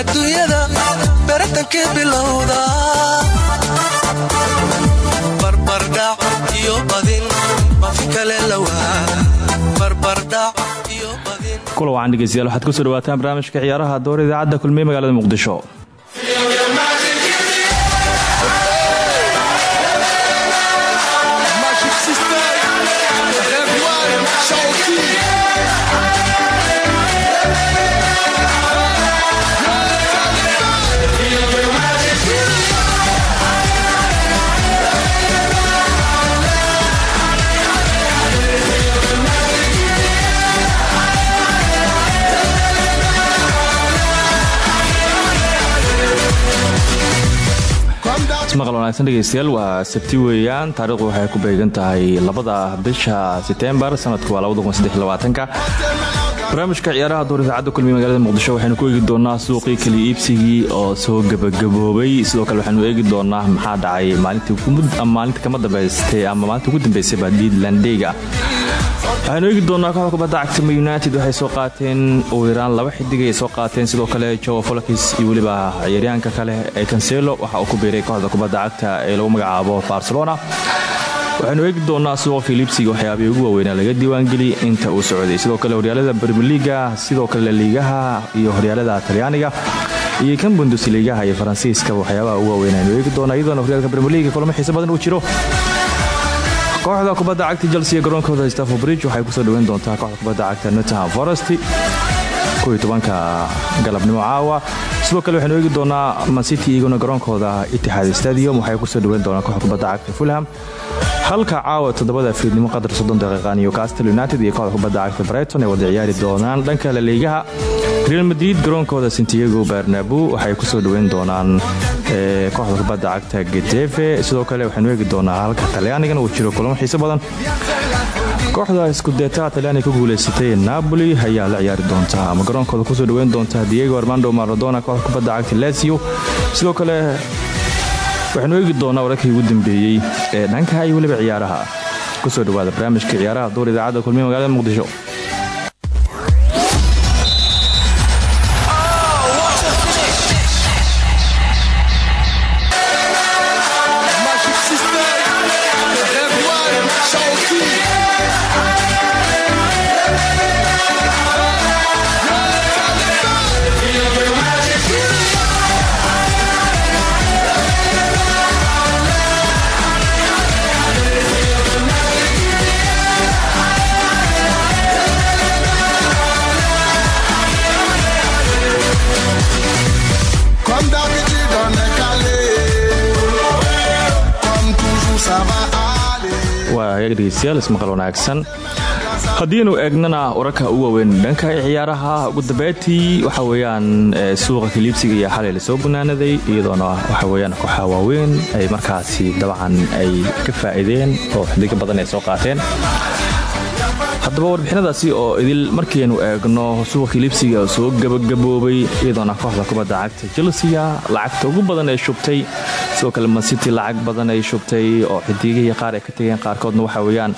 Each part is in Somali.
adduunyada baratankii bilowda barbardhac iyo badin baafin kale lawaa barbardhac iyo badin kula wacan dhegeystayaal waxaad ku soo dhawaataan barnaamijka ciyaaraha door idaacadda kulmiye magaalada muqdisho maqal wanaagsan dhegeystayaal waa sabti weeyaan. Taarikhdu waxay ku beegan tahay labada bisha setembar sanadku waa ka barnaamijka ciyaaraha door idaacadda kulmiye magaalada muqdisho waxaynu ku eegi doonaa suuqii kali iibsigii oo soo gebagaboobay sidoo kale waxaanu eegi doonaa maxaa dhacay maalinta kama dambaystay ama maalinta ugu dambaysay badlandeyga waxaanu eegi doonaa kooxda kubadda cagta united waxay soo qaateen ugu yaraan laba xidig ay soo qaateen sidoo kale joe folakis iyo weliba ciyaaryahanka kale ee cancelo waxa uu ku biiray kooxda kubadda cagta ee lagu magacaabo barcelona. Waxaanu eegi doonaa suuqa philipsiga waxyaabihii ugu waaweynaa laga diiwaangeliyay inta uu socday sidoo kale horyaalada brmeliga sidoo kale liigaha iyo horyaalada talyaaniga iyo kan bundusliigaha iyo faransiiska waxyaabaha ugu waaweyn aynu eegi doonaa iyadoona horyaalka brmeliga kulamo xiise badan uu jiro kooxda kubadda cagta chelsea garoonkooda stafford bridge waxay ku soo dhaweyn doontaa kooxda kubadda cagta nottingham forest galabnimo caawa. Sidoo kale waxaynu eegi doonaa mancity iyaguna garoonkooda itixaad stadium. Waxay ku soo dhaweyn doonaa kooxda kubadda cagta fulham. Halka caawa toddobada fiidnimo qadar soddon daqiiqa newcastle united iyo kooxda kubadda cagta brighton ay wada ciyaari doonaan dhanka laliigaha real madrid garoonkooda santiago barnabu waxay ku soo dhaweyn doonaan kooxda kubadda cagta gedefe sidoo kale waxaynu eegi doonaa halka talyaanigana uu jiro kulamo xiise badan. Kooxda iskudeetaha talyaaniga ku guuleysatay napoli ayaa la ciyaari doontaa ama garoonkooda ku soo dhaweyn doonta diego armando maradona kooxda kubadda cagta lazio. Sidoo kale waxaynu eegi doonaa wararkii ugu dambeeyey ee dhanka iyo weliba ciyaaraha ku soo dhawaada barnaamijka ciyaaraha. Duur idaacadda kulmiye magaalada muqdisho dhegeystayaal ismaqal wanaagsan. Haddiinu eegnana wararka u waaweyn dhanka ciyaaraha ugu dambeetii waxa weyaan suuqa kaliibsiga iyo xalay la soo banaanaday iyadoona waxa weyaan kooxaha waaweyn ay markaasi dabcan ay ka faa'iideen oo xidigo badan ay soo qaateen haddaba warbixinadaasi oo idil markaynu eegno suuqa kaliibsiga soo gabagaboobay iyadoona kooxda kubadda cagta chelsea lacagta ugu badan ay shubtay. Sidoo kale mancity lacag badan ay shubtay oo xidigihii qaar ay ka tegeen qaarkoodna waxa weyaan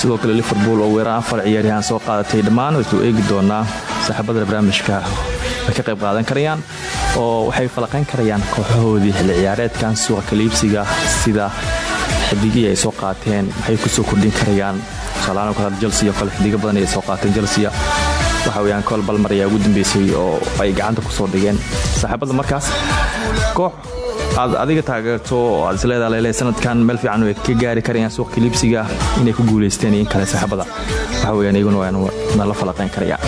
sidoo kale liverpool oo weeraan afar ciyaaryahaan soo qaadatay dhammaan waysu eegi doonaa saaxiibada barnaamijka ay ka qayb qaadan karayaan oo waxay falaqayn karayaan kooxahoodii xilli ciyaareedkan suuqa kaliibsiga sida xidigihii ay soo qaateen maxay ku soo kordhin karayaan. Tusaalahaan kale chelsea oo kale xidigo badan ay soo qaateen chelsea. Waxa weyaan kool balmar ugu dambeysay oo ay gacanta ku soo dhigeen. Saaxiibada markaas koox adiga taageerto aad isleedaha lele sanadkan meel fiican way ka gaari karayaan suuqa kaliibsiga inay ku guulaysteen in kale saaxiibada waxa weyaan iyaguna waa nala falaqayn karayaan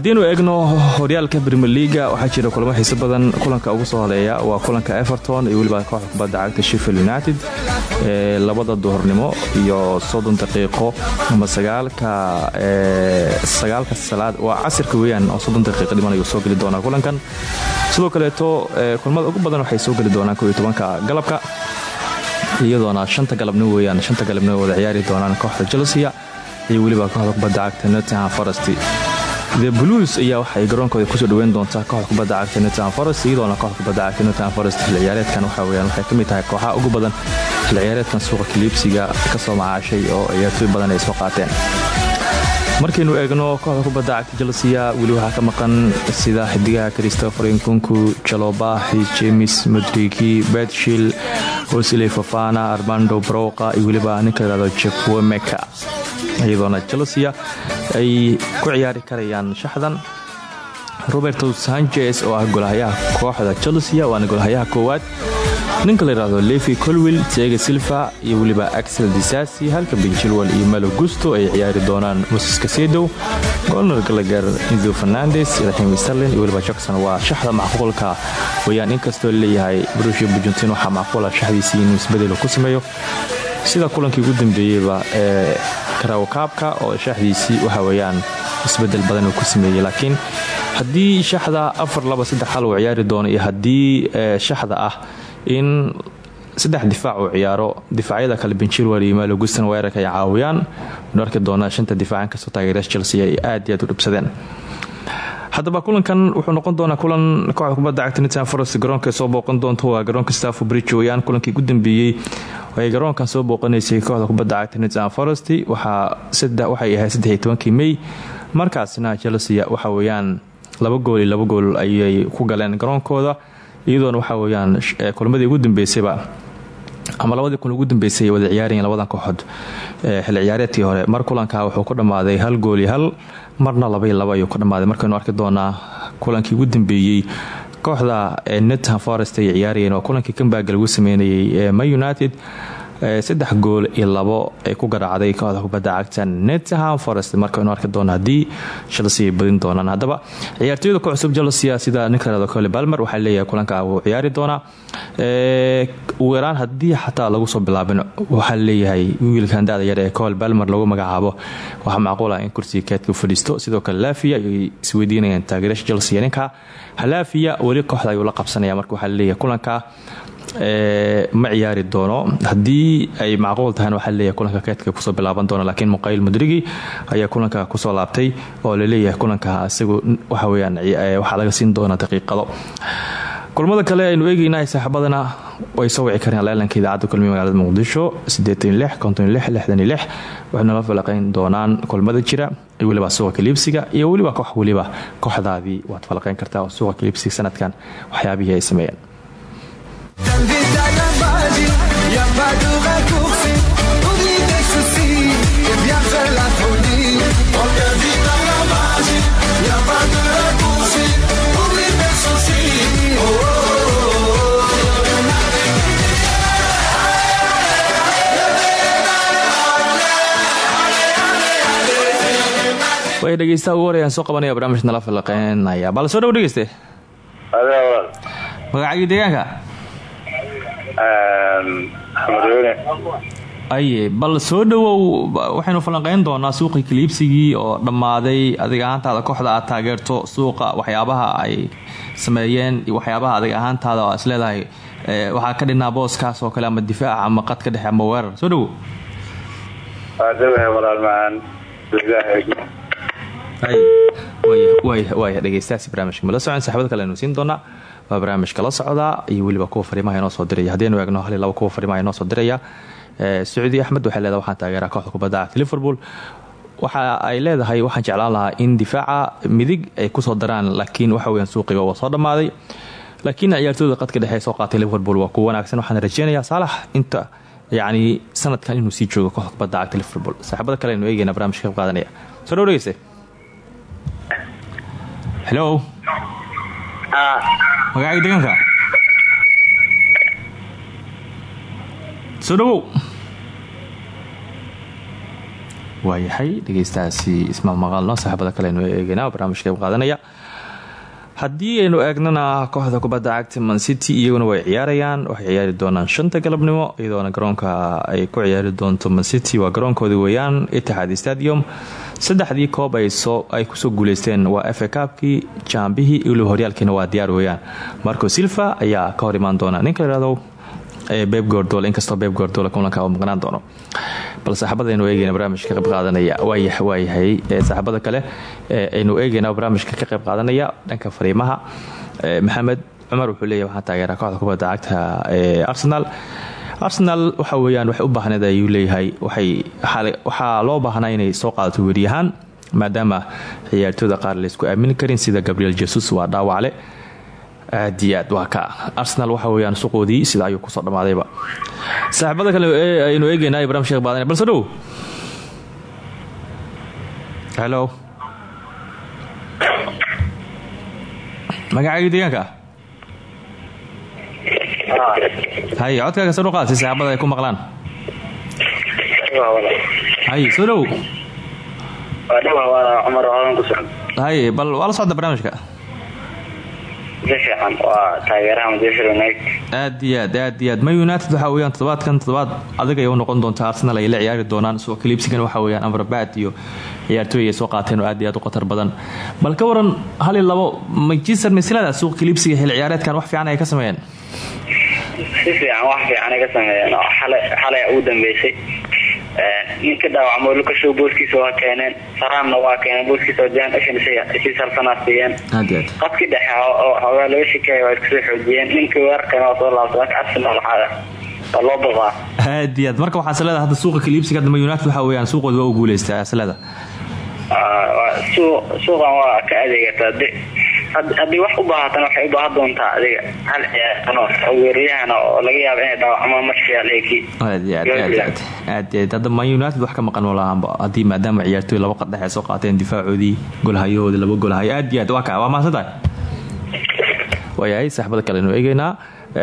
haddiinu eegno horyaalka brimier leaga waxaa jira kulamo xiiso badan. Kulanka ugu soo horreeya waa kulanka everton iyo weliba kooxda kubadda cagta sheffield united ee labada duhurnimo iyo soddon daqiiqo ama sagaalka sagaalka salaad. Waa casirka weeyaan oo soddon daqiiqa dhiman soo geli doonaa kulankan. Sidoo kaleeto kulamada ugu badan waxay soo geli doonaan koiyo tobanka galabka iyadoona shanta galabnimo weeyaan shanta galabnimo wada ciyaari doonaan kooxda chelsea iyo weliba kooxda kubadda cagta nottingham forest the blues ayaa waxay garoonkooda ku soo dhaweyn doontaa kooxda kubadda cagta nottingham forest iyadoona kooxda kubadda cagta nottingham forest xilli waxa weyaan waxay ka mid tahay kooxaha ugu badan xilli ciyaareedkan suuqa kaliibsiga ka soo macaashay oo ciyaartooy badan ay soo qaateen. Markaynu eegno kooxda kubadda cagta chelsea weli waxaa ka maqan sida xidigaha christopher nkunku jalobahi james modrigi betshil osley fafana armando broqa iyo weliba ninka layhahdo jekwemeka iyadoona chelsea ay ku ciyaari karayaan shaxdan. Roberto sanchez oo ah golahayaha kooxda chelsea waana golahayaha koowaad. Ninka layidhahdo levi colwil tiega silva iyo weliba axel disasi halka benjilwal iyo malo gusto ay ciyaari doonaan moses kasedow golnar galagar ido fernandes raxim sterlin iyo weliba jackson waa shaxda macquulka. Weyaan inkastoo la leeyahay brushia bujentin waxaa macquula shaxdiisii inuu isbedelo ku sameeyo. Sida kulankii ugu dambeeyeyba ee karawkaabka oo shaxdiisii waxa weyaan isbeddel badan uu ku sameeyey. Laakiin haddii shaxda afar laba saddex hal uu ciyaari doono iyo haddii shaxda ah in saddex difaac uu ciyaaro difaacyada kale benjilwal iyo maalo gustan weerarka ay caawiyaan. Anu arki doonaa shanta difaac inkastoo taageerayaasha chelsea ay aad iyo aad u dhibsadeen. Haddaba kulankan wuxuu noqon doonaa kulan kooxda kubadda cagta nitsan forest garoonka soo booqan doonto waa garoonka staffo bridge weyaan kulankii ugu dambeeyey ay garoonkan soo booqanaysay kooxda kubadda cagta nitsan forest waxay ahayd saddex iyo tobankii may. Markaasna chelsea waxa weeyaan laba gool laba gool ayay ku galeen garoonkooda iyadoona waxa weyaan kulmadii ugu dambeysayba ama labadii kun ugu dambeysay ay wada ciyaarayeen labadan kooxood xilli ciyaareedkii hore mar kulanka wuxuu ku dhammaaday hal gool iyo hal marna labaiyo laba ayuu ku dhammaaday. Markaynu arki doonaa kulankii ugu dambeeyey kooxda netham forest ay ciyaarayeen waa kulankii kambaaga lagu sameynayay ee ma united saddex gool iyo labo ay ku garaacday kooxda kubadda cagta netham forest. Markaynu arki doona haddii chelsea ay badin doonaan. Haddaba ciyaartooyda ku chelsea sida ninka lahado cole balmer leeyahay kulanka wuu ciyaari doonaa. Ugu yaraan haddii xataa lagu soo bilaabin waxaa leeyahay wiilkan dada yar ee cole balmer lagu magacaabo. Waxaa macquul ah in kursiga keedka fadhiisto. Sidoo kale lafia ayay isweydiinayaan chelsea ninka. Halafia weli kooxda ayuu la qabsanaya marka waxaa kulanka ma ciyaari doono. Haddii ay macquul tahayna waxaa leeyahay kulanka keedka ku soo bilaaban doona laakiin muqayl mudrigi ayaa kulanka ku soo laabtay oo la leeyahay kulanka isagu waxa weyaan waxaa laga siin doona daqiiqado. Kulmada kale aynu eegeynaa saaxibadana way soo wici kareen leelanka idaacadda kulmiya magaalada muqdisho waxay nala falaqayn doonaan kulmada jira iyo weliba suuqa kaliibsiga iyo weliba koox weliba kooxdaadii waad falaqayn kartaa oo suuqa kaliibsiga sanadkan waxyaabihii ay sameeyeen way dhegeystaha ugu horeyaan soo qabanaya barnaamij nala falaqeynaya bal soo dhow dhegeyste magacagii deegaanka? Xamadoone aye bal soo dhowow waxaynu falanqeyn doonaa suuqii kaliibsigii oo dhammaaday adiga ahaantaada kooxda aad taageerto suuqa waxyaabaha ay sameeyeen iyo waxyaabaha adiga ahaantaada oo isleedahay. Waxaa ka dhinaa booskaas oo kale ama difaac ama qad ka dhexe ama weerar. Soo macaan waaya dhegeystayaasi barnaamijka mala socon saxibada kale aynu siin doonaa. Waa barnaamijka la socdaa iyo weliba kuwa fariimaha inoo soo diraya. Haddaynu eegno hal laba kuwa fariimaha inoo soo diraya. Sacuudi axmed waxay leedahay waxaan taageeraa kooxda kubadda cagta liverpool. Waxa ay leedahay waxaan jeclaan lahaa in difaaca midig ay ku soo daraan laakiin waxa weyaan suuqiga waa soo dhammaaday. Laakiin ciyaartooyda qadka dhexe ee soo qaatay liverpool waa kuwa wanaagsan waxaan rajeynayaa saalax inta yacni sanadkan inuu sii joogo kooxda kubadda cagta liverpool. Saaxiibada kale aynu eegeyna barnamijka qayb qaadanaya. Soo dhow dhegeyste hello? Magacaaga deegaanka soo dhawow waayahay dhegeystahaasi isma maqaalno saaxiibada kale aynu eegeynaa barnaamijka qaadanaya haddii aynu eegnana kooxda kubadda cagta man city iyaguna way ciyaarayaan waxay ciyaari doonaan shanta galabnimo iyadoona garoonka ay ku ciyaari doonto man city. Waa garoonkoodi weeyaan itixaad stadium. Saddexdii koob ay ku soo guuleysteen waa efa kaabkii jaambihii waliba horyaalkiina waa diyaar weeyaan. Marco silva ayaa ka hor imaan doona. Ninka layihahdo beb gordol inkastoo beb gordol kulanka uu maqnaan doono bal saaxibada aynu eegeyna barnaamijka ka qayb qaadanaya waayahay saaxibada kale aynu eegeyna barnaamijka ka qayb qaadanaya dhanka fariimaha. Maxamed cumar wuxuu leeyahy waxaan taageeraa kooxda kubadda cagta ee arsenal. Arsenal waxa weyaan waxay u baahneed ayuu leeyahay waxaa loo baahnaa inay soo qaadato weeryahaan maadaama ciyaartooyda qaar laysku aamini karin sida gabriel jesus waa dhaawacle aad iyo aad waa ka arsenal waxa weyaan suqoodii sida ayuu ku soo dhammaadayba. Saaxiibada kale aynu eegeynaa barnamijka baadana balse dhow. Helo magacaaga deegaanka? Hay codkaaga soo dhuqaad si saaxibada ay ku maqlaan. Hay soo dhow. Hay bal waa la socda barnaamijka aad iyo aad aad iyo aad ma united waxa weyaan toddobaadkan toddobaad adag ay u noqon doonta arsenal ay la ciyaari doonaan suuq kaliibsigan waxa weyaan amrabaad iyo ciyaartooy ay soo qaateen oo aad iyo aad u khatar badan. Bal ka waran hal iyo labo manchester maslada suuq kaliibsiga xil ciyaareedkan wax fiican ay ka sameeyeen si fiican wax fiican ay ka sameeyeen xalay ugu dambeysay ninka dhaawacmo lukashow booskiisa waa keeneen. Saraanna waa keeneen booskiisa jan sii sarsanaa siiyeen qadki dhexe hoogaa laga shikeeya waa iskusoo xoojiyeen. Ninkii weerarkan waa soo laabtay marka arsenal waxaa waa loo baqaa aad iyo aad. Marka waxaa salada hadda suuqa kaliibsiga hadda united waxa weeyaan suuqooda waa u guuleystaa salada. Suuqan waa ka adeegataa haddii wax u baahatan waxay u baahan doontaa adiga. Hal weeraryahan oo laga yaaba inay dhaawacmo marshaaleki aad hadda man united wax ka maqan malahanba haddii maadaama ciyaartooy laba qadhex ay soo qaateen difaacoodii golhayahoodii laba golhayo aad iyo aad waa ka waa mahadsantahay waayahay saaxibada kale aynu eegeynaa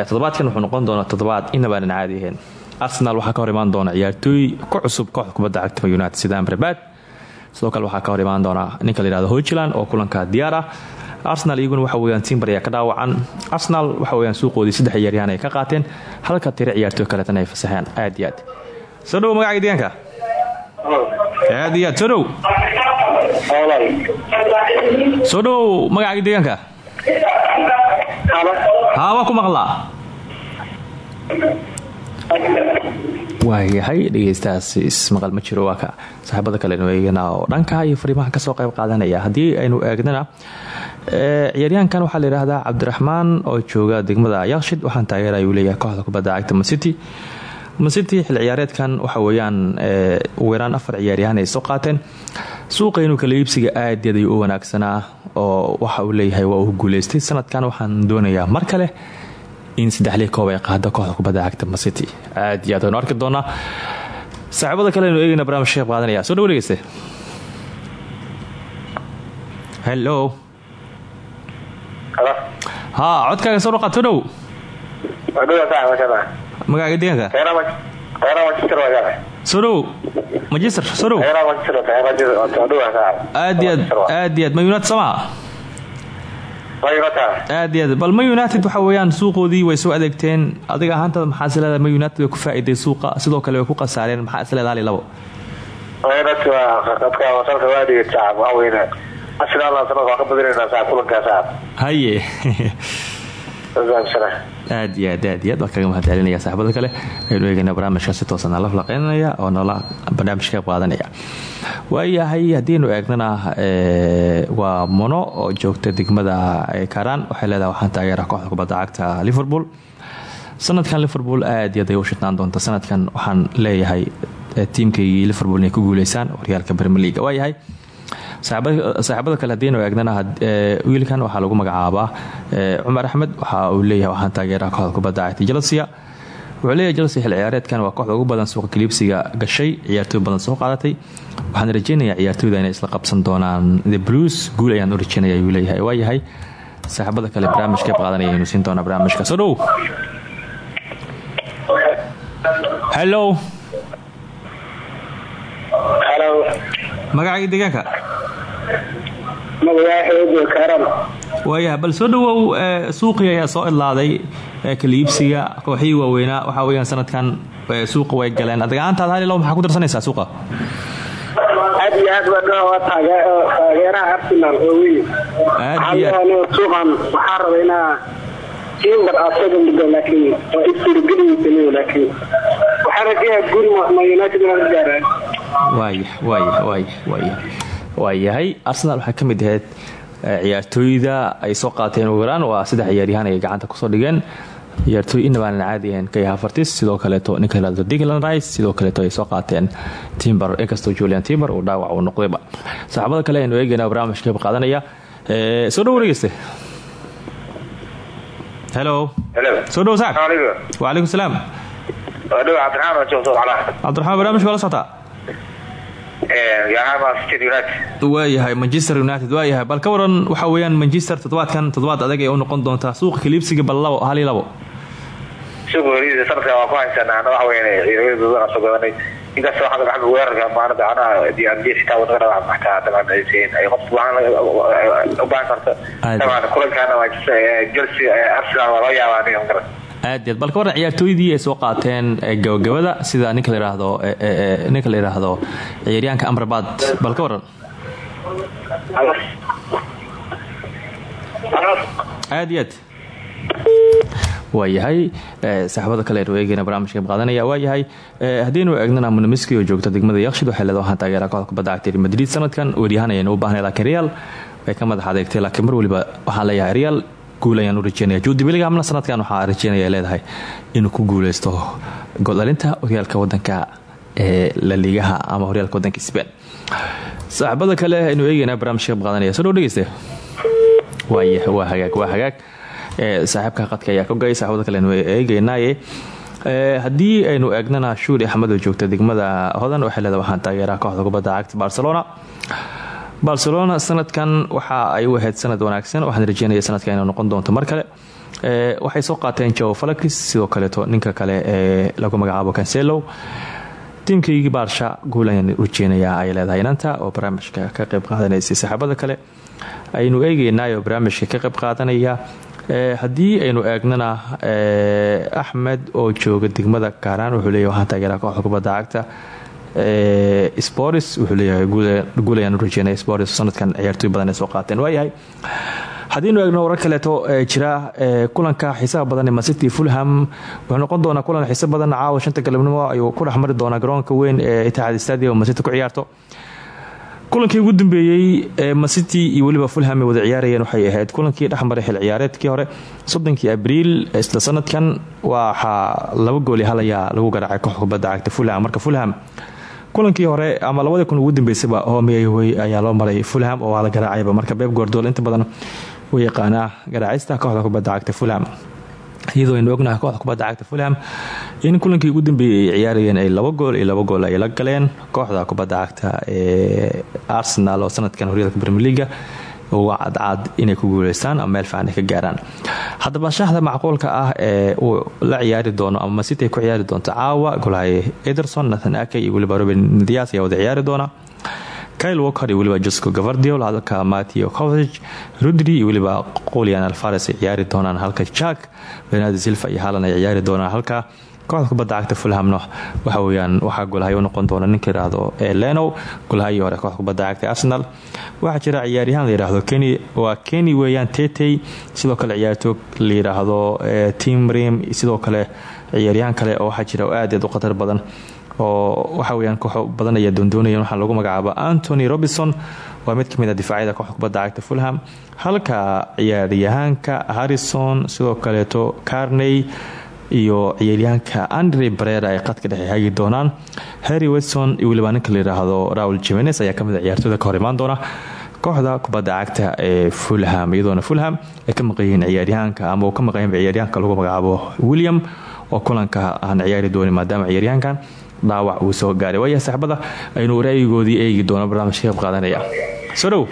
toddobaadkan wuxuu noqon doonaa toddobaad inabaanan caadi ahayn. Arsenal waxaa ka hor imaan doona ciyaartooy ku cusub kooxda kubadda cagta united sida amrabaad sidoo kale waxaa ka hor imaan doona ninka la yihahdo hojiland oo kulanka diyaar ah arsenal iyaguna waxa weyaan timber ayaa ka dhaawacan arsenal waxa weyaan suuqoodii saddex ciyaaryahan ay ka qaateen. Halka tiro ciyaartooy kaleetana ay fasaxeen aad iyo aad. Soo dhow deegaanka aad iyo aad. Soo dhow. Soo dhow magacaga deegaanka haa waa ku maqlaa waayahay dhegeystahaas ismaqal ma jiro waa ka saaxiibada kale aynu eegana oo dhanka iyo fariimaha ka soo qayb qaadanaya. Haddii aynu eegnana ciyaaryahankan waxaa la yidhaahdaa cabdiraxmaan oo jooga degmada yakshid waxaan taageera ayuu leeyahay kooxda kubadda cagta mancity mancity xil ciyaareedkan waxa weeyaan ugu yaraan afar ciyaaryahan ay soo qaateen. Suuqaynu kala iibsiga aad wanaagsanaa oo waxa uu leeyahay waa uu guuleystay. Sanadkan waxaan doonayaa mar in saddexlii koob ay qaado kooxda kubadda cagta mancity aad iyo aad aynu arki doonaa. Saaxiibada kale aynu eegayna barnamij qayb qaadanaya soo dhawo dhegeyste hello. Haa codkaaga soo dhaqaad soo dhow. Magacaaga deegaanka? Soo dhow. Magister soo dhow. Aad aad aad iyo aad. Ma united somaa aad iyo aad. Bal ma united waxa weeyaan suuqoodii way soo adeegteen. Adiga ahaantada maxaa is leedahay ma united way ku faa'iiday suuqa sidoo kale way ku khasaareen. Maxaa is leedahay hal iyo labo haye aad iyo aad aad iyo kaga mahadcelinaya saaxibada kale aynu eegayna barnaamijka si toosan la falaqeynaya oo noola barnaamij ka qaadanaya. Waayahay haddiinu eegnana waa mono oo joogta degmada karaan waxay leedahay waxaan taageera kooxda kubadda cagta liverpool. Sanadkan liverpool aad iyo aad ay u doonta sanadkan waxaan leeyahay tiimkaygii liverpool inay ku guuleysaan horyaalka premier leaga waayahay saaxiibada kale haddiinu eegnana wiilkan waxaa lagu magacaabaa cumar axmed waxa uu leeyahay waxaan taageera kooxda kubadda cagta jelsia wuxuu leeyahay chelsea xil ciyaareedkan waa kooxda ugu badan suuqa kaliibsiga gashay ciyaartooy badan soo qaadatay. Waxaan rajeynayaa ciyaartooyda inay isla qabsan doonaan. The blues guul ayaan u rajeynaya ayuu leeyahay. Waayahay saaxiibada kale barnaamij qayb qaadanaya aynu siin doonaa barnaamijka. Soo dhow. Magacaaga deegaanka waayahay bal soo dhawow ee, suuqii ayaa soo idlaaday ee, kala iibsiga kooxihii waaweynaa. Waxaa weeyaan sanadkan ee, suuqa way galeen. Adagaantaad hal ilo maxaa ku darsanaysaa suuqa? Aad iyo aad baa dhaha waa taageeraha arsenal oo weyn Aad iyo aad. Waxaa suuqan waxaa raba inaa laakiin waa laakiin. Guul ma united gaaraan. Waaya waaya waayahay arsenal waxaa ka mid ahayd ee, ciyaartooyda ay soo qaateen ugu yaraan waa saddex ciyaaryahaan ay gacanta ku soo dhigeen. Ciyaartooy inabaanan caadi ahayn kay havertis sidoo kaleeto ninka lahado diglan rice sidoo kaleeto ay soo qaateen timber. Inkastoo julian timber uu dhaawac uu noqdayba saaxibada kale aynu eegayna barnaamijka qayb qaadanaya ee, soo dhow wareegeyste hello. Hello. soo dhow sac wacalaykum salaam. Cabdiraxmaan barnaamijka waa la socotaa Ee, yahay Manchester United. Waayahay manchester united waayahay bal ka waran waxaa weeyaan manchester toddobaadkan toddobaad adag ee u noqon doontaa suuqa kaliibsiga bal labo hal iyo labo waxa gadanay. Inkastoo xagga xagga weerarka maanta ana diyaariyay xitaa waddada wax maxtaa taban ay seen ay qof waxaan u baahan karto. Aad. Taban kulankaana waa Chelsea Arsenal waa loo yaabaa aniga ma garan. aad iyo aad bal ka ciyaartooydii ay soo qaateen ee gabagabada sida ninka la yidhaahdo ee, ee, ninka la yidhaahdo ciyaaryahanka amrabaad bal ka waran aad iyo aad. Waayahay ee, saaxiibada kale barnaamijka qayb qaadanaya waayahay haddaynu munamiski oo joogta degmada yakshid waxay leedahay waxaan taageeraa kooxda kubadda cagta madrid sanadkan. Weeryahan ayaynu u baahnay real way ka madax adeegtay laakiin mar waliba waxaan leeyahay real guul ayaan u rajeynaya. Juudi biligamna sanadkan waxaa rajeynaya leedahay inuu ku guuleysto gooldhalinta horyaalka wadanka ee la liigaha ama horyaalka wadanka spain. Saaxiibada kale aynu eegaynaa barnaamijka qaadanaya soo dhow dhegeyste. Waaya waa hagaag waa hagaag. Saaxiibka qadka ayaa ka gay saaxiibada kale aynu eegaynaaye ee haddii aynu eegnana shuuri axmed oo joogta degmada hodan waxay leedahay waxaan taageeraa kooxda kubadda cagta barcelona barcelona sanadkan waxa ay u sanad wanaagsan waxaan rajeynaya sanadkan inay noqon doonto mar kale. Ee waxay soo qaateen joe falakis sidoo kaleeto ninka kale ee lagu magacaabo cancelo. Tiimkaygii baarsha guul ayaan rajeynayaa ay leedahay inanta oo barnaamijka ka qayb qaadanaysay saaxiibada kale. Aynu eegeynaayo barnaamijka ka qayb qaadanaya ee haddii aynu eegnana ee axmed oo jooga degmada kaaraan wuxuu leeyahy waxaan kooxda cagta ee sporis wuxuu leeyahay guul ayaan u sanadkan ciyaartooy badan soo qaateen. Waayahay haddiinu eegno warar kaleeto ee jira ee kulanka xiisaha badan ee masiti fulham. Wuxuu noqon doonaa kulan xiiso badan caawa shanta galabnimo ayuu ku dhexmari doonaa garoonka weyn ee itixaad stadium. Masiti ku ciyaarto. Kulankii ugu dambeeyey ee masiti iyo weliba fulham ay wada ciyaarayeen waxay ahayd kulankii dhexmaray xil ciyaareedkii hore soddonkii abriil isla sanadkan waxaa laba hal ayaa lagu garaacay koox kubadda cagta fulham. Marka fulham kulankii hore ama labadii kun ugu dambeysaba hoomiyahwy ayaa loo maray fulham oo waa la garaacayba. Marka beeb goordool inta badan u yaqaanaa garaacista kooxda kubadda cagta fulham. Iyadoo aynu ognahay kooxda kubadda cagta fulham in kulankii ugu dambeeyey ay ciyaarayeen ay laba gool iyo laba gool ay la galeen kooxda kubadda cagta ee arsenal oo sanadkan horyaalka premier leaga uga cadcad inay ku guuleystaan ama meel fiican ka gaaraan. Haddaba shaxda macquulka ah ee uu la ciyaari doono ama masiti ku ciyaari doonto caawa golahay ederson nathan ake iyo weliba robin dias ayaa wada ciyaari doona. Kyle walker iyo weliba josco gavardiol halka mateo covage rudri iyo weliba qulian alfares ciyaari doonaan halka jack benadi silva iyo halan ay ciyaari doonaan halka kooxda kubadda cagta fulhamno waxa weyaan waxaa golahay u noqon doona ninka yiraahdo ee lenow golahayii hore kooxda kubadda cagta arsenal. Waxaa jira ciyaaryahaan la yiraahdo keni waa keni weeyaan tetey sidoo kale ciyaartoog la yiraahdo tim rim sidoo kale ciyaaryahaan kale oo waxaa jira oo aad u khatar badan oo waxa weyaan kooxo badan ayaa doondoonaya waxaa lagu magacaaba antony robinson waa mid ka mid a difaacyada kooxda kubadda cagta fulham. Halka ciyaaryahaanka harrison sidoo kaleeto carney iyo ciyaaryahaanka andre barera ay qadka dhexe hagi doonaan. Harry weston iyo weliba ninka la yiraahdo raul jimenes ayaa ka mid a ciyaartooyda ka hor imaan doona kooxda kubadda cagta ee fulham iyadoona fulham ay ka maqanyihiin ciyaaryahaanka ama ka maqanyahin ciyaaryahanka lagu magacaabo william oo kulanka aan ciyaari doonin maadaama ciyaaryahankan dhaawac uu soo gaaray. Waaya saaxibada aynu waraayigoodii eegi doono barnaamijka qayb qaadanaya. Soo dhow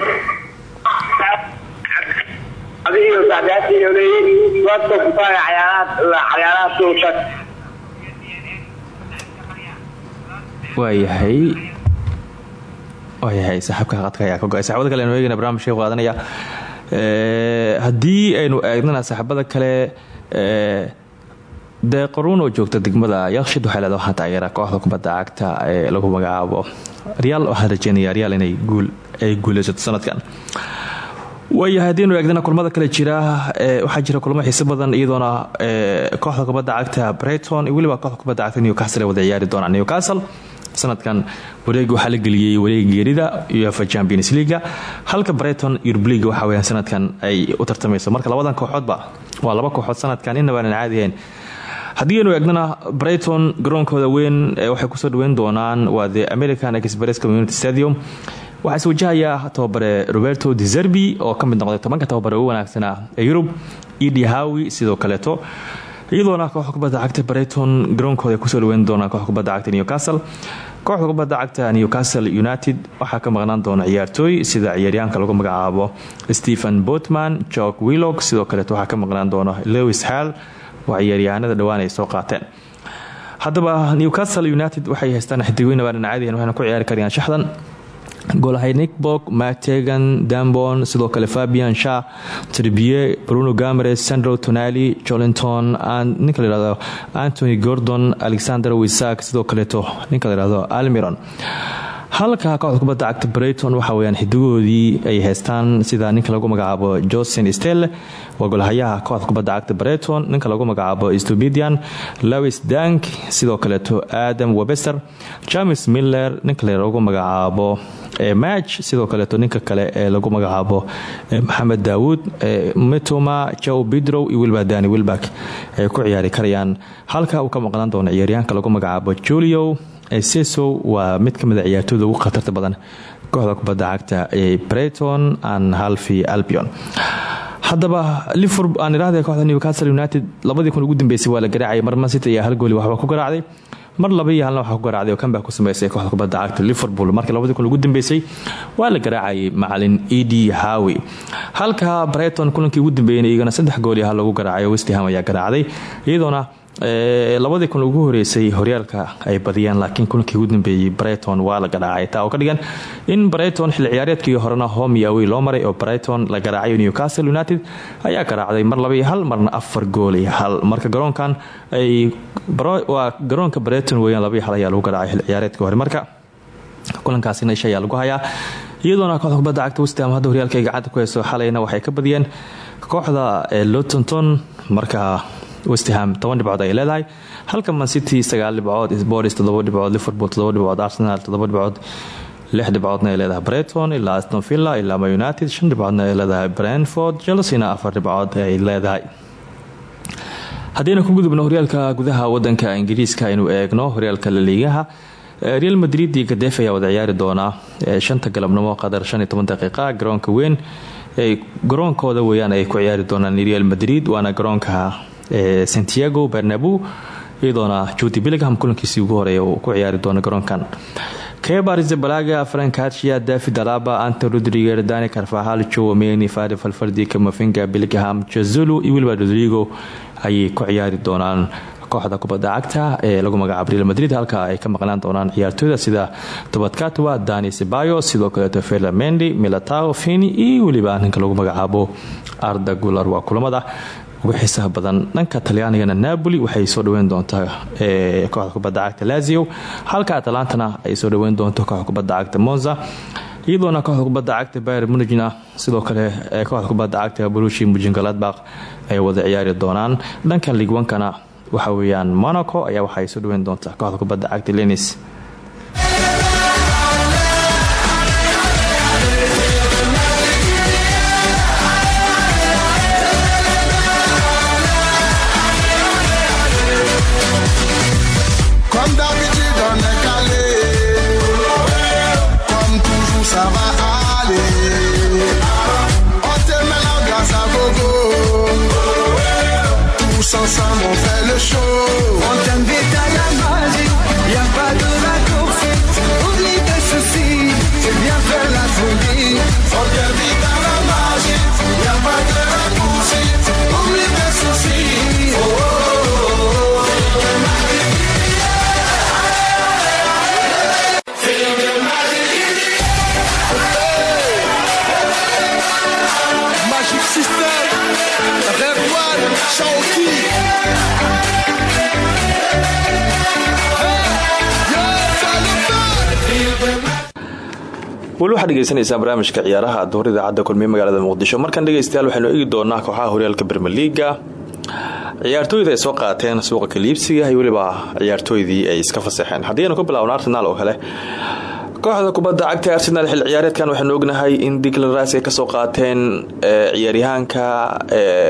waadka kufaaga cayaaraha suuqad waayahay yahay saaxiibka qadka ayaa ka go'ay. Saxibada kale aynu eegayna barnamijka qaadanaya. Haddii aynu eegnana saaxiibada kale dee qaruun oo joogta degmada yakshid waxay leeda waxaan taageera kooxda kubadda cagta ee lagu magacaabo. Real waxaan rajeynaya real inay guul ay guuleysato sanadkan waayahay haddiinu eegdana kulmada kale jira waxaa jira kulmo xiise badan iyadoona kooxda kubadda cagta breyton iyo weliba kooxda kubadda cagta newcastle wada ciyaari doonaan newcastle. Sanadkan wareeg waxaa la geliyey wareega geerida uefa champions leaga halka breyton yurub leaga waxa weyaan sanadkan ay u tartamayso. Marka labadan kooxoodba waa laba kooxood sanadkan inabaanan caadihayn haddii aynu eegnana breyton garoonkooda weyn waxay ku soo dhaweyn doonaan waa the american express community stadium waxaa is wajahayaa tababare roberto de zerbi oo ka mid noqday tobanka tababare ugu wanaagsana ee yurub edi hawi sidoo kaleeto. Iyadoona kooxda kubadda cagta breyton garoonkooda ku soo dhaweyn doonaan kooxda kubadda cagta newcastle. Kooxda kubadda cagta newcastle united waxaa ka maqnaan doona ciyaartooy sida ciyaaryahanka lagu magacaabo stephen botman jork willog sidoo kaleeto waxaa ka maqnaan doona lewis hall. Waa ciyaaryahanada dhowaan ay soo qaateen. Haddaba newcastle united waxay haystaan xidigweyn abaanan caadihan waxayna ku ciyaari karayaan shaxdan goolahay nickbok mategan dambon sidoo kale fabian sha tribie bruno gamres sandro tonali jolinton ninka layihahdo antony gordon alexander wisak sidoo kaleeto ninka almiron. Halka kooxda kubadda cagta breyton waxa weyaan xidigoodii ay haystaan sida ninka lagu magacaabo josen stelle waa golhayaha kooxda kubadda cagta breyton ninka lagu magacaabo stubidian lewis dank sidoo kaleeto adam webester james miller ninka lagu magacaabo match sidoo kaleeto ninka kale ee lagu magacaabo maxamed daawuud mitoma jow bidrow iyo wilba wilbak ay ku ciyaari karayaan. Halka uu ka maqnaan doono ciyaaryahanka lagu magacaabo julio sesow waa mid ka mid a ciyaartooyda ugu khatarta badan kooxda kubadda cagta ee breyton and halfi albion. Haddaba liverpool aan idhahda kooxda newcastle united labadii kun ugu dambeysay waa la garaacayay mar mancity ayaa hal gooli waxba ku garaacday mar laba iyo halna waxaa ku garaacday oo kambaa ku sameysay kooxda kubadda cagta liverpool. Markii labadii kun ugu dambeysay waa la garaacayay macalin edi hawi halka breyton kulankii ugu dambeeyeyna iyagana saddex gool iyo lagu garaacay westham ayaa garaacday iyadoona labadii kun ugu horeysay horyaalka ay badiyeen laakiin kulankii ugu dambeeyey breyton waa la garaacay. Taa oo ka dhigan in breyton xilli ciyaareedkii horena home iyo awey loo maray oo breyton la garaacayo newcastle united ayaa garaacday mar laba iyo hal marna afar gool iyo hal. Marka garoonkan ay waa garoonka breyton weyaan laba iyo hal ayaa lagu garaacay xilli ciyaareedkii hore. Marka kulankaasina isha ayaa lagu hayaa. Iyadoona kooxda kubadda cagta westham hadda horyaalka ay gacanta ku hayso xalayna waxay ka badiyeen kooxda lotonton marka westham toban dhibcood ay leedahay. Halka mancity sagaal dhibcood sports todoba dhibcood liverpool todoba dhibcood arsenal todoba dhibcood lix dhibcoodna ay leedahay breyton ilaa aston villa ilaa ma united shan dhibcoodna ay leedahay brentford chelsena afar dhibcood ay leedahay. Haddayna ku gudubno horyaalka gudaha wadanka ingiriiska aynu eegno horyaalka laliigaha real madrid iyo gadeef ayaa wada ciyaari doonaa shanta galabnimo qadar shan iyo toban garoonka weyn garoonkooda weyaan ay ku ciyaari doonaan real madrid waana garoonka santiago bernabu iyadoona judi billingham kulankiisii ugu horreeya uu ku ciyaari doono garoonkan. Kebarizabalaga frankatia david alaba anton rodriger dani carfahal jowameni fari falfardi kamafinga billingham jazulu iyo wilba rodrigo ayay ku ciyaari doonaan kooxda kubadda cagta ee lagu magacaabo real madrid halka ay ka maqnaan doonaan ciyaartooyda sida tobadkatwa dani sibayo sidoo kaleeto ferlamendi milatao fini iyo weliba ninka lagu magacaabo arda gular waa kulamada ugu xiisaha badan dhanka talyaanigana napoli waxay soo dhaweyn doontaa kooxda kubadda cagta lazio. Halka atalantana ay soo dhaweyn doonto kooxda kubadda cagta monza. Iyadoona kooxda kubadda cagta bayr munigna sidoo kale kooxda kubadda cagta brushi mujingaladbaq ay wada ciyaari doonaan. Dhanka ligwankana waxa weyaan monaco ayaa waxaay soo dhaweyn doontaa kooxda kubadda cagta lenis Tous weli waxaad dhegeysanaysaa barnaamijka ciyaaraha duhur idaacadda kulmiye magaalada muqdisho. Markan dhegeystayaal waxaynu eegi doonaa kooxaha horyaalka bermeliga ciyaartooyda ay soo qaateen suuqa kaliibsiga iyo weliba ciyaartooydii ay iska fasaxeen. Haddii aynu ka bilaabno arsenaal oo kale kooxda kubadda cagta arsenal xil ciyaareedkan waxaynu ognahay in diglan ras ay ka soo qaateen ciyaaryahaanka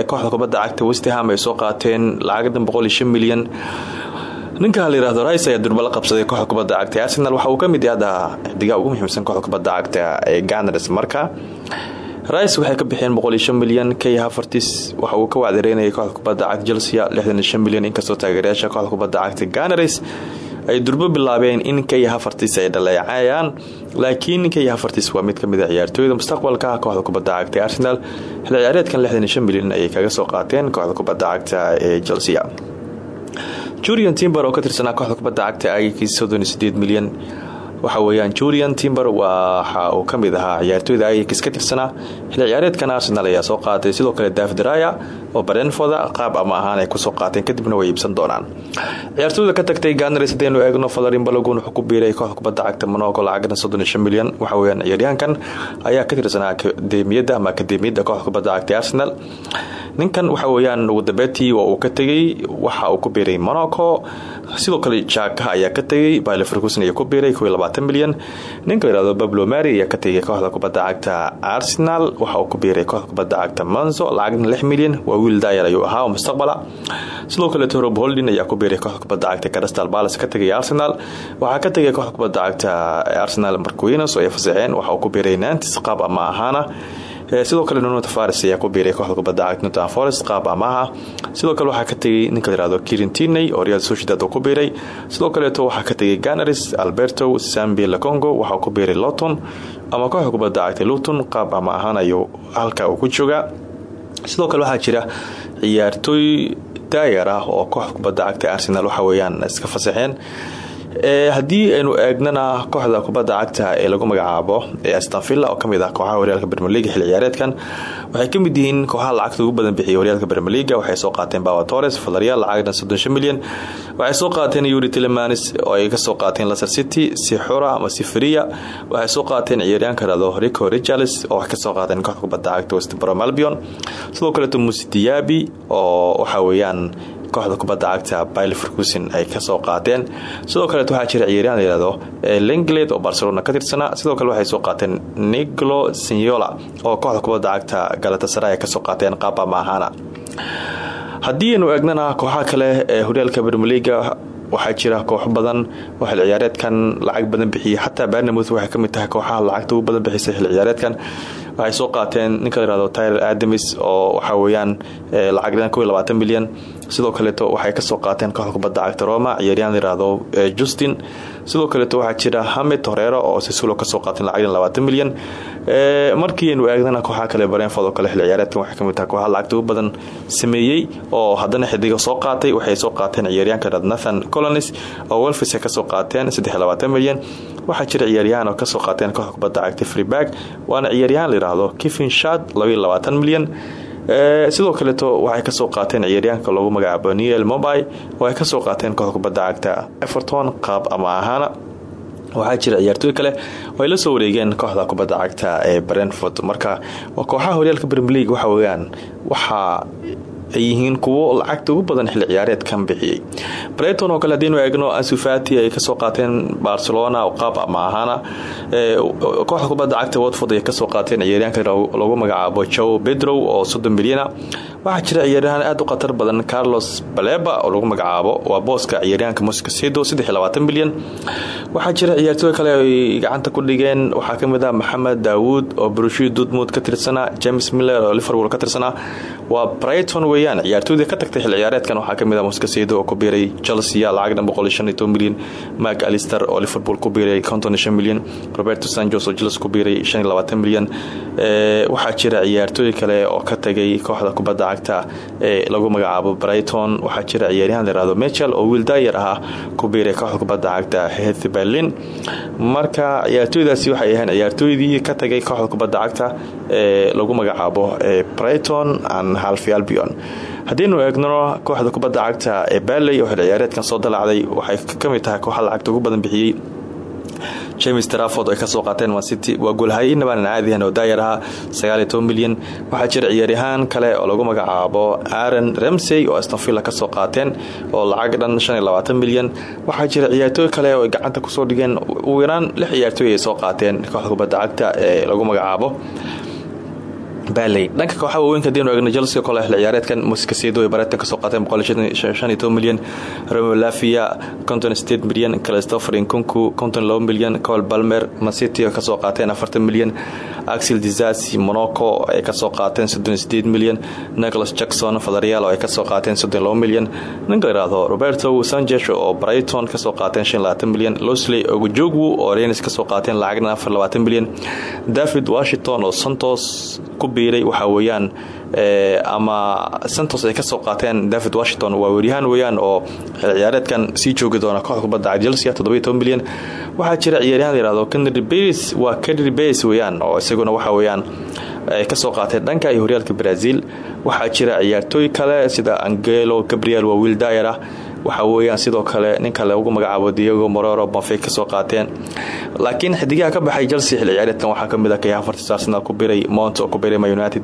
kooxda kubadda cagta westham ay soo qaateen lacagadan milyan ninka la yiraahdo rice ayaa durba la qabsaday kooxda kubadda cagta arsenal. Waxa uu ka mid yahay hadda ugu muhiimsan kooxda kubadda cagta ee ganars marka rice waxay ka bixeen milyan kay hafartis waxa uu ka wacdareynayay kooxda kubadda cagta chelsea milyan inkastoo taageerayaasha kooxda kubadda cagta ganars ay durbo bilaabeen in kay hafartis ay dhaleecayaan. Laakiin kay hafartis waa mid ka mid a ciyaartooyda mustaqbalka kooxda kubadda cagta arsenal. Xil ciyaareedkan milyan ayay kaga soo qaateen kooxda kubadda cagta ee chelsea jurian timber oo ka tirsanaa kooxda kubadda cagta agx milyan waxa weyaan julian timber waxa uu ka mid ahaa ciyaartooyda agx ka tirsanaa. Xil ciyaareedkan arsenal ayaa soo qaatay sidoo kale daafdraya oo barenfoda qaab ama ahaan ay ku soo qaateen kadibna way iibsan doonaan. Ciyaartooyda ka tagtay ganars hadaynu eegno falarin balogun wuxuu ku biiray kooxda kubadda cagta monogo lacagna milyan. Waxa weyaan ciyaaryahankan ayaa ka tirsanaa akademiyadda ama akademiyadda kooxda kubadda cagta arsenal. Ninkan waxa weyaan ugu dambeetii waa uu ka tegey waxa uu ku biiray monaco sidoo kale jaakaha ayaa ka tegey baleverkusen ayaa ku biiray milyan. Ninka layihahdo bablo mari ayaa ka tegay kooxda kubadda cagta arsenal waxa uu ku biiray kooxda kubadda cagta manzo lacagna lix milyan waa wiil daayar ayuu ahaa mustaqbala. Sidoo kaleeto rob holdin ayaa ku biiray kooxda kubadda cagta crystal palace ka tegay arsenal. Waxaa ka tegay kooxda kubadda cagta arsenal marquinos oo ay fasaxeen waxa uu ku biiray nantis qaab ama ahaana sidoo kale nuno tavares ayaa ku biiray kooxda kubadda cagta nottingham forest qaab amaha. Sidoo kale waxaa ka tegay ninka la yihahdo kirintiney oo real uu ku biiray. Sidoo kaleeto waxaa ka tegay ganaris alberto sambi lacongo waxauu ku biiray loton ama kooxda kubadda cagta luton qaab ama ahaan halka uu ku joogaa. Sidoo kale waxaa jira ciyaartooy daayar ah oo kooxda kubadda cagta arsenal waxa weeyaan iska fasaxeen haddii aynu eegnana kooxda kubadda cagta ee lagu magacaabo ee astanvilla oo ka mid ah kooxaha horyaalka bermeliga xil ciyaareedkan waxay ka mid yihiin kooxaha lacagta ugu badan bixiya horyaalka bermeliga waxay soo qaateen bawa torres valerial lacagna milyan. Waxay soo qaateen yuri tilemanis oo ay ka soo qaateen laser city sixura ama sifaria waxay soo qaateen ciyaaryaanka rado rico richards oo waxay ka soo qaateen kooxda kubadda cagta westbrom albion. Sidoo kaleeto musi diabi oo waxa weeyaan kooxda kubadda cagta byleverkusen ay ka soo qaateen. Sidoo kaleet waxaa jira ciyaaryahan layihahdo lenglet oo barcelona ka tirsanaa sidoo kale waxay soo qaateen nicolo signola oo kooxda kubadda cagta galatasaray ay ka soo qaateen. Qaaba maahana haddii aynu eegnana kooxaha kale ee horyaalka bermeliga waxaa jira kooxo badan oo xil ciyaareedkan lacag badan bixiya. Xataa barnamuth waxay ka mid tahay kooxaha lacagta ugu badan bixisa xil ciyaareedkan waxay soo qaateen ninka layihahdo tyler adamis oo waxa weeyaan lacag milyan sidoo kaleeto waxay ka soo qaateen kooxda kubadda cagta roma ciyaaryahan layihahdo justin. Sidoo kaleeto waxaa jira hamed horeero oo sisulo ka soo qaateen lacag milyan. Markii aynu eegnana kooxaha kale barenford oo kale xil ciyaareedkan waxay ka mid tahay kooxaha lacagta ugu badan sameeyey oo haddana xidiga soo qaatay waxay soo qaateen ciyaaryahanka nathan colonis oo welfis ay ka soo qaateen milyan. Waxaa jira ciyaaryahan oo ka soo qaateen kooxda kubadda cagta freeberg waana ciyaaryahan layidhaahdo kivin shad milyan sidoo kaleeto waxay ka soo qaateen ciyaaryahanka loogu magacaabo niel mobi oo ay ka soo qaateen kooxda kubadda cagta everton qaab ama ahaana waxaa jira ciyaartooy kale oo ay la soo wareegeen kooxda kubadda cagta ee brentford. Marka kooxaha horyaalka bremleague waxa weyaan waxaa ay yihiin kuwo lacagta ugu badan xilli ciyaareedkan bixiyey. Breyton oo kale hadiinu eegno ansufati ay ka soo qaateen barcelona qaab ama ahaana kooxda kubadda cagta watford ay ka soo qaateen ciyaaryaanka lagu magacaabo jow bedrow oo soddon milyana waxaa jira ciyaaryahan aada u khatar badan carlos baleba oo lagu magacaabo waa booska ciyaaryahanka moscasedo milyan. Waxaa jira ciyaartooy kale ay gacanta ku dhigeen waxaa ka mid ah maxamed daawuud oo brushi dudmud ka tirsanaa james miller oo liverpool ka tirsanaa. Waa brighton weyaan ciyaartooydii ka tagtay xil ciyaareedkan waxaa ka mid ah moscasedo oo ku biiray chelsea lacagna milyan mark alister oo liverpool ku biiray milyan roberto sanjos oo jels ku biiray milyan waxaa jira ciyaartooy kale oo ka tagay kooxda kubadda cagta ee lagu magacaabo brighton. Waxaa jira ciyaaryahan layihahdo michel oo wiil daayar ahaa ku biiray kooxda kubadda cagta heath berlin. Marka ciyaartooydaasi waxay ahayn ciyaartooydii ka tagay kooxda kubadda cagta ee lagu magacaabo brighton and halfi albion haddiinu eegno kooxda kubadda cagta ee baley oo xil soo dalacday waxay ka mid tahay kooxa lacagta ugu badan bixiyey. James traford ay ka soo qaateen mancity waa goolhayeynabaan caadihan oo daayar ahaa milyan. Waxaa jira ciyaaryahaan kale oo lagu magacaabo aaron ramsey oo astonvilla ka soo qaateen oo lacag dhan milyan. Waxaa jira ciyaartooy kale oo gacanta ku soo dhigeen. Ugu yaraan lix ciyaartooy ay soo qaateen kooxda kubadda cagta ee lagu magacaabo dhanka kooxa waaweynka diinu eegna chelsea kole xil ciyaareedkan muskaseedo ay bareetan ka soo qaateen milyan romeo lafia milyan christopher inkunku milyan col balmer mancity ka soo qaateen milyan axel dizasi monaco ay ka soo qaateen milyan nicholas jackson fadarial ay ka soo qaateen milyan ninka layihahdo roberto sanchez oo brighton ka soo qaateen milyan losley ogujogwu oo renes ka soo qaateen lacagna milyan david washington oo santos ku biiray waxaa weeyaan ama santos ay ka soo qaateen david washington. Waa weeryahaan weeyaan oo ciyaareedkan sii joogi doona kooxda kubadda chelsea milyan. Waxaa jira ciyaaryahan layihahdo kenry bas waa kenry bas weeyaan oo isaguna waxa weeyaan ay ka soo qaateen dhanka iyo horyaalka brazil. Waxaa jira ciyaartooy kale sida angelo gabriel waa wiil waxa weeyaan sidoo kale ninka lagu magacaabo diego morero banfey ka soo qaateen. Laakiin xidigaha ka baxay chelsea xil ciyaareedkan waxaa ka mid ah kaya afartis arsenal ku biray mont oo ku biray ma united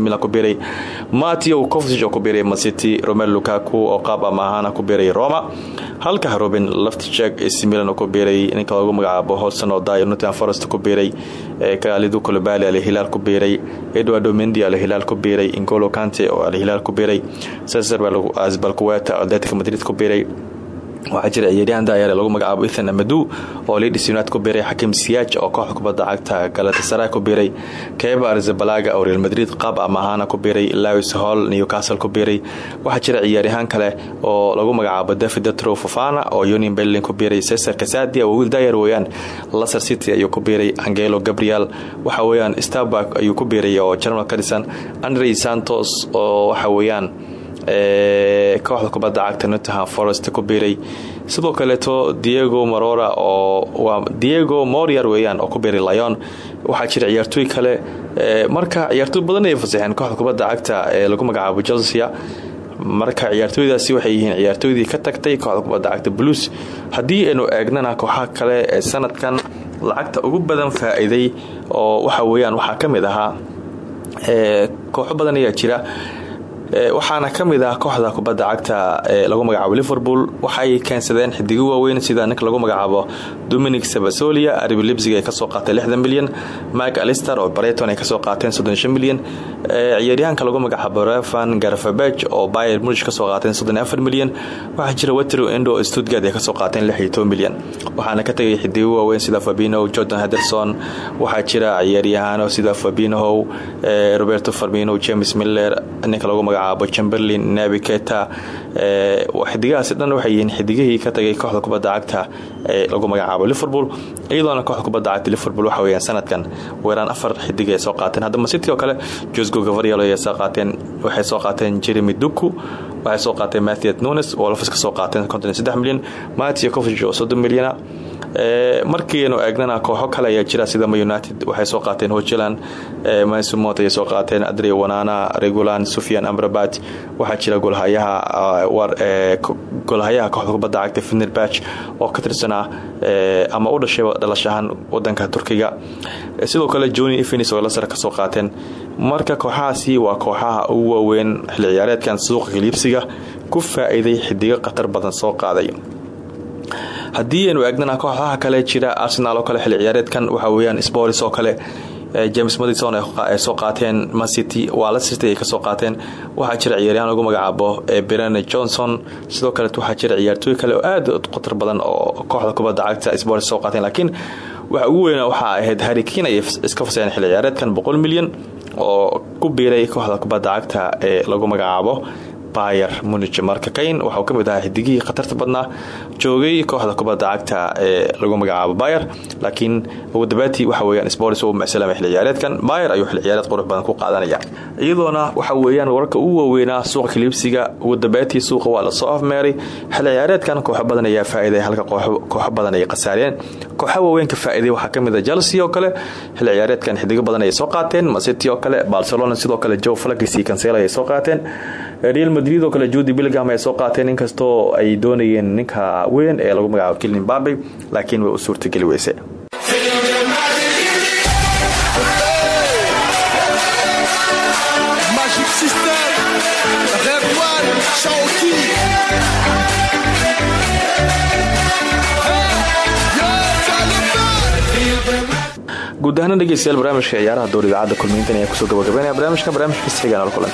milan ku biray matio covsig oo ku biray mancity romel lukaku oo qaab ama ku biray roma halka robin laftichek milan oo ku biray ninka lagu magacaabo holson oo dayo nottingham forest ku biray kalidu kolobali alhilaal ku biray eduardo mendi alhilaal ku biray ingolo kante oo alhilaal ku biray cesar balkuweta atletic madrid ku biray waxaa jira ciyaaryahan daayare lagu magacaabo ethan amadu oo leeds united ku biray xakim siyaaj oo kooxda kubadda cagta galatasaray ku biray keba arzabalaga oo real madrid qaab ama ahaana ku biray lawis hall newcastle ku biray waxaa jira ciyaaryahaan kale oo lagu magacaabo david fofana oo union berlin ku biray cesar kasadia oo wiil daayar weeyaan. Laser city ayuu ku biray angelo gabriel. Waxa weeyaan starburg ayuu ku biray oo general ka dhisan andre santos oo waxa weeyaan kooxda kubadda cagta nottingham forest ku biiray. Sidoo kaleeto diego morora oo waa diego morier weeyaan oo ku biiray lyon. Waxaa jira ciyaartooy kale. Marka ciyaartooy badan ay fasaxeen kooxda kubadda cagta ee lagu magacaabo chelsea. Marka ciyaartooydaasi waxay yihiin ciyaartooydii ka tagtay kooxda kubadda cagta blues. Haddii aynu eegnana kooxaha kale ee sanadkan lacagta ugu badan faa-iiday oo waxa weeyaan waxaa ka mid ahaa kooxo badan ayaa jira waxaana ka mid ah kooxda kubadda cagta ee lagu magacaabo liverpool. Waxay keensadeen xidigo waaweyn sida ninka lagu magacaabo dominic sabasolia arbi libsig ay ka soo qaatay lixdan milyan mike alister oo bareyton ay ka soo qaateen soddon shan milyan ciyaaryahanka lagu magacaabo revan garfabeg oo bayer mulish ka soo qaateen soddon afar milyan waxaa jira wetero endo stuttgard ay ka soo qaateen lix iyo waxaana ka tegay xidigo waaweyn sida fabino jordan henderson. Waxaa jira ciyaaryahaano sida fabinohow roberto farmino james miller ninka lagu magacaabo chamberlin nabi keta xidigahaasi dhan waxay yihiin xidigihii ka tagay kooxda kubadda cagta ee lagu magacaabo liverpool. Iyadoona kooxda kubadda cagta liverpool waxa weyaan sanadkan weeraan afar xidig ay soo qaateen. Haddama city oo kale josgo gavariel qaateen waxay soo qaateen jeremy duku waxay soo qaateen mathiat nunes oo lafis ka soo qaateen konton saddex milyan matio covig oo soddon milyana markiinu eegnana kooxo kale ayaa jira sida united. Waxay soo qaateen hojeland. Masumot ayay soo qaateen. Adri wanana regulan sufyan amrabat. Waxaa jira golhayaha golhayaha kooxda kubadda cagta fenerbach oo ka tirsanaa ama u dhashay dhalashahaan wadanka turkiga. Sidoo kale joni evens oo lasar ka soo qaateen. Marka kooxahaasi waa kooxaha ugu waaweyn xilli ciyaareedkan suuqa kaliibsiga ku faa-iiday xidigo khatar badan soo qaaday haddii aynu eegnana kooxaha kale jira arsenal oo kale xilli ciyaareedkan. Waxa weyaan sporis oo kale james madison ay soo qaateen mancity waa lasirty ay ka soo qaateen. Waxaa jira ciyaaryahan lagu magacaabo berene johnson. Sidoo kale waxaa jira ciyaartooy kale oo aad khatar badan oo kooxda kubadda cagta sporis soo qaateen. Laakiin waxa ugu weyna waxaa ahayd harikiin ay iska faseen xilli ciyaareedkan boqol milyan oo ku biiray kooxda kubadda cagta ee lagu magacaabo bayer munich marka kayn waxauu ka mid ahaa xidigihii khatarta badnaa joogay kooxda kubadda cagta ee lagu magacaabo bayer laakiin ugu dabaatii waxa weyaan spors uu macsalama xilli ciyaareedkan bayer ayuu xilli ciyaareed badan ku qaadanaya. Iyadoona waxa weeyaan wararka ugu waaweynaa suuqa kaliibsiga ugu dabaatii suuqa waa la soo afmeeray xilli ciyaareedkan kooxo badan ayaa faa'iiday halka kooxo badan ay khasaareen. Kooxa waaweynka faa'iiday waxaa ka mid a chelsea oo kale xilli ciyaareedkan badan ayay soo qaateen macity oo kale barcelona sidoo kale joe flagisi cancel ayay soo qaateen real madrid oo kale judi billingham ay soo qaateen inkastoo ay doonayeen ninka weyn ee lagu magacaabo kilin babe laakiin way u suurtageli weyse guud dhegeystayaal barnaamijka ciyaaraha door idaacadda kulmiintan ayaa ku soo gabagabeynaya. Barnaamijka barnaamijka ala kulan